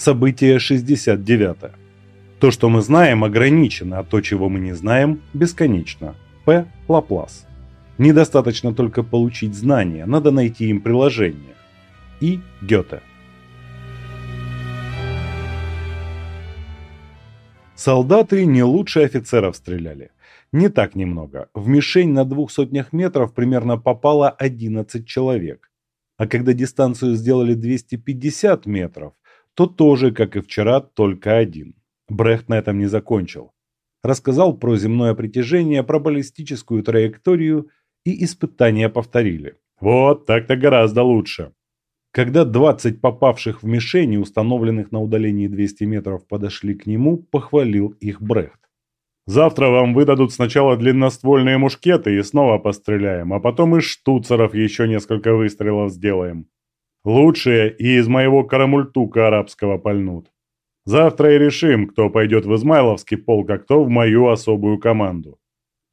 Событие 69. То, что мы знаем, ограничено, а то, чего мы не знаем, бесконечно. П. Лаплас. Недостаточно только получить знания, надо найти им приложение. И. Гёте. Солдаты не лучше офицеров стреляли. Не так немного. В мишень на двух сотнях метров примерно попало 11 человек. А когда дистанцию сделали 250 метров, то тоже, как и вчера, только один. Брехт на этом не закончил. Рассказал про земное притяжение, про баллистическую траекторию и испытания повторили. Вот так-то гораздо лучше. Когда 20 попавших в мишени, установленных на удалении 200 метров, подошли к нему, похвалил их Брехт. «Завтра вам выдадут сначала длинноствольные мушкеты и снова постреляем, а потом из штуцеров еще несколько выстрелов сделаем. Лучшие и из моего карамультука арабского пальнут. Завтра и решим, кто пойдет в Измайловский полк, а кто в мою особую команду.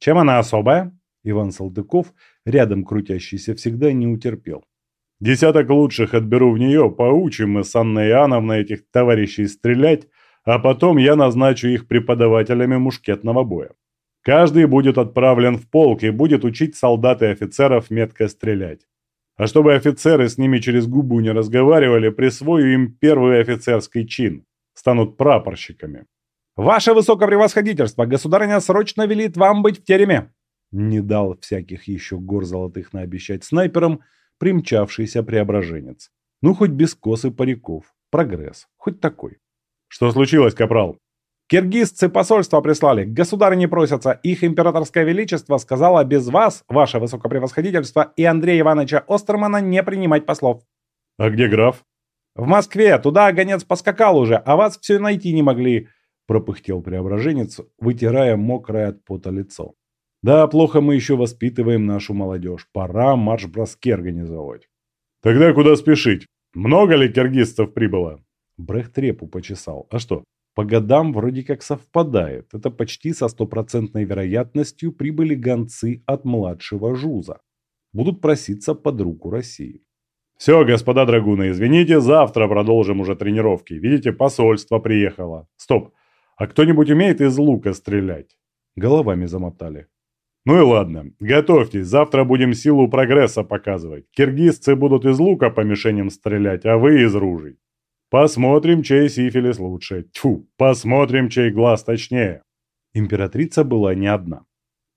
Чем она особая? Иван Салтыков, рядом крутящийся, всегда не утерпел. Десяток лучших отберу в нее, поучим мы с Анной Иоанновной этих товарищей стрелять, а потом я назначу их преподавателями мушкетного боя. Каждый будет отправлен в полк и будет учить солдат и офицеров метко стрелять. А чтобы офицеры с ними через губу не разговаривали, присвою им первый офицерский чин. Станут прапорщиками. «Ваше высокопревосходительство, государыня срочно велит вам быть в тереме!» Не дал всяких еще гор золотых наобещать снайперам примчавшийся преображенец. Ну, хоть без косы париков. Прогресс. Хоть такой. «Что случилось, капрал?» Киргизцы посольство прислали, государы не просятся. Их императорское величество сказала без вас, ваше высокопревосходительство, и Андрея Ивановича Остермана не принимать послов. А где граф? В Москве, туда гонец поскакал уже, а вас все найти не могли, пропыхтел преображенец, вытирая мокрое от пота лицо. Да, плохо мы еще воспитываем нашу молодежь. Пора марш-броски организовать. Тогда куда спешить? Много ли киргизцев прибыло? Репу почесал. А что, по годам вроде как совпадает. Это почти со стопроцентной вероятностью прибыли гонцы от младшего Жуза. Будут проситься под руку России. Все, господа драгуны, извините, завтра продолжим уже тренировки. Видите, посольство приехало. Стоп, а кто-нибудь умеет из лука стрелять? Головами замотали. Ну и ладно, готовьтесь, завтра будем силу прогресса показывать. Киргизцы будут из лука по мишеням стрелять, а вы из ружей. Посмотрим, чей сифилис лучше. Тьфу, посмотрим, чей глаз точнее. Императрица была не одна.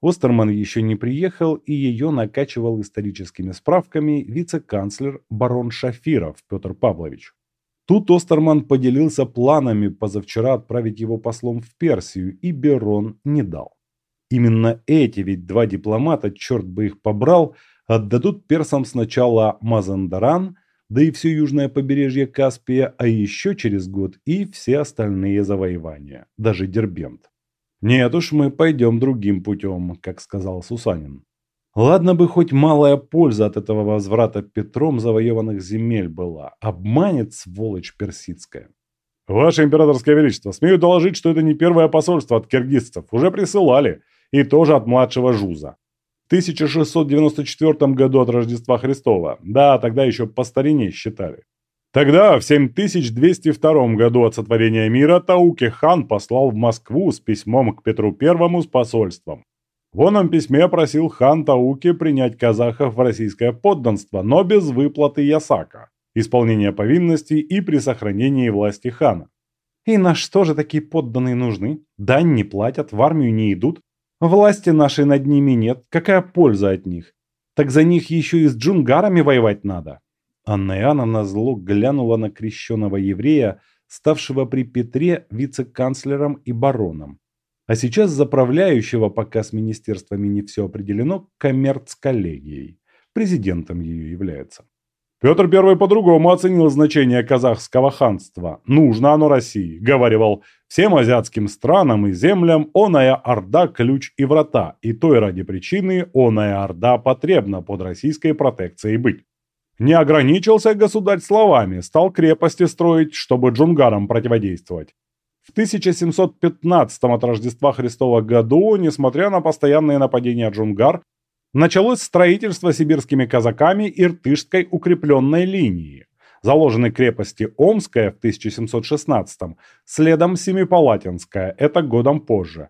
Остерман еще не приехал, и ее накачивал историческими справками вице-канцлер барон Шафиров Петр Павлович. Тут Остерман поделился планами позавчера отправить его послом в Персию, и Берон не дал. Именно эти ведь два дипломата, черт бы их побрал, отдадут персам сначала Мазандаран, да и все южное побережье Каспия, а еще через год и все остальные завоевания, даже Дербент. Нет уж, мы пойдем другим путем, как сказал Сусанин. Ладно бы хоть малая польза от этого возврата Петром завоеванных земель была. Обманет сволочь персидская. Ваше императорское величество, смею доложить, что это не первое посольство от киргизцев. Уже присылали. И тоже от младшего Жуза. 1694 году от Рождества Христова. Да, тогда еще по старине считали. Тогда, в 7202 году от сотворения мира, Тауки хан послал в Москву с письмом к Петру I с посольством. В оном письме просил хан Тауки принять казахов в российское подданство, но без выплаты ясака, исполнения повинностей и при сохранении власти хана. И на что же такие подданные нужны? Дань не платят, в армию не идут, Власти нашей над ними нет, какая польза от них? Так за них еще и с джунгарами воевать надо. Анна Иоанновна зло глянула на крещенного еврея, ставшего при Петре вице-канцлером и бароном. А сейчас заправляющего, пока с министерствами не все определено, коммерц-коллегией. Президентом ее является. Петр I по-другому оценил значение казахского ханства. Нужно оно России, говаривал, всем азиатским странам и землям оная орда ключ и врата, и той ради причины оная орда потребна под российской протекцией быть. Не ограничился государь словами, стал крепости строить, чтобы джунгарам противодействовать. В 1715 от Рождества Христова году, несмотря на постоянные нападения джунгар, Началось строительство сибирскими казаками Иртышской укрепленной линии. Заложены крепости Омская в 1716, следом Семипалатинская, это годом позже.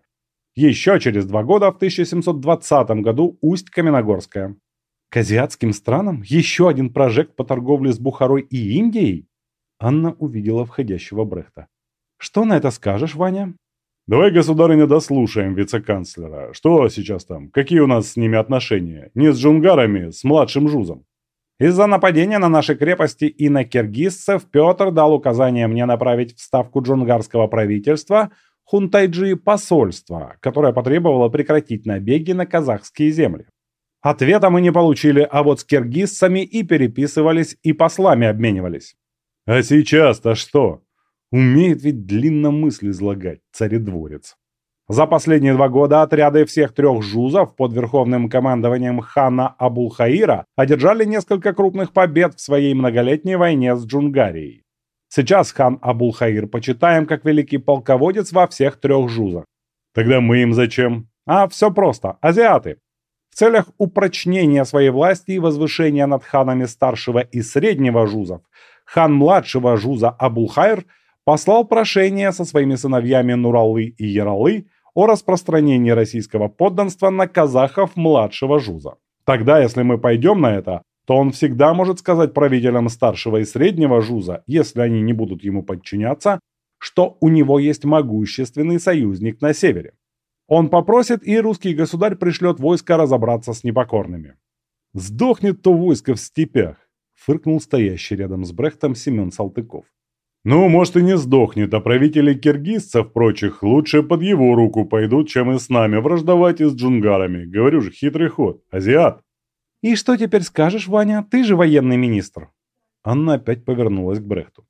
Еще через два года, в 1720 году, Усть-Каменогорская. К азиатским странам еще один прожект по торговле с Бухарой и Индией? Анна увидела входящего Брехта. Что на это скажешь, Ваня? Давай, государыня, дослушаем вице-канцлера. Что сейчас там? Какие у нас с ними отношения? Не с джунгарами, с младшим жузом. Из-за нападения на наши крепости и на киргизцев Петр дал указание мне направить в ставку джунгарского правительства Хунтайджи посольство, которое потребовало прекратить набеги на казахские земли. Ответа мы не получили, а вот с киргизцами и переписывались, и послами обменивались. А сейчас-то что? Умеет ведь длинно мысли излагать, царедворец. За последние два года отряды всех трех жузов под верховным командованием хана Абулхаира одержали несколько крупных побед в своей многолетней войне с Джунгарией. Сейчас хан Абулхаир почитаем как великий полководец во всех трех жузах. Тогда мы им зачем? А все просто. Азиаты. В целях упрочнения своей власти и возвышения над ханами старшего и среднего жузов, хан младшего жуза Абулхайр послал прошение со своими сыновьями Нуралы и Яралы о распространении российского подданства на казахов младшего жуза. Тогда, если мы пойдем на это, то он всегда может сказать правителям старшего и среднего жуза, если они не будут ему подчиняться, что у него есть могущественный союзник на севере. Он попросит, и русский государь пришлет войско разобраться с непокорными. «Сдохнет то войско в степях», — фыркнул стоящий рядом с Брехтом Семен Салтыков. «Ну, может и не сдохнет, а правители киргизцев прочих лучше под его руку пойдут, чем и с нами враждовать и с джунгарами. Говорю же, хитрый ход. Азиат». «И что теперь скажешь, Ваня? Ты же военный министр». Анна опять повернулась к Брехту.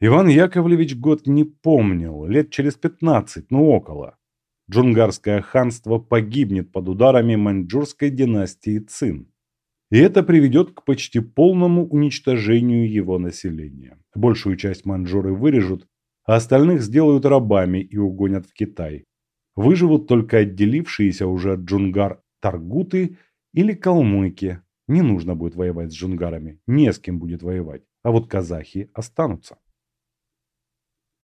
Иван Яковлевич год не помнил, лет через пятнадцать, ну около. Джунгарское ханство погибнет под ударами маньчжурской династии Цин. И это приведет к почти полному уничтожению его населения. Большую часть маньчжуры вырежут, а остальных сделают рабами и угонят в Китай. Выживут только отделившиеся уже от джунгар таргуты или калмыки. Не нужно будет воевать с джунгарами, не с кем будет воевать, а вот казахи останутся.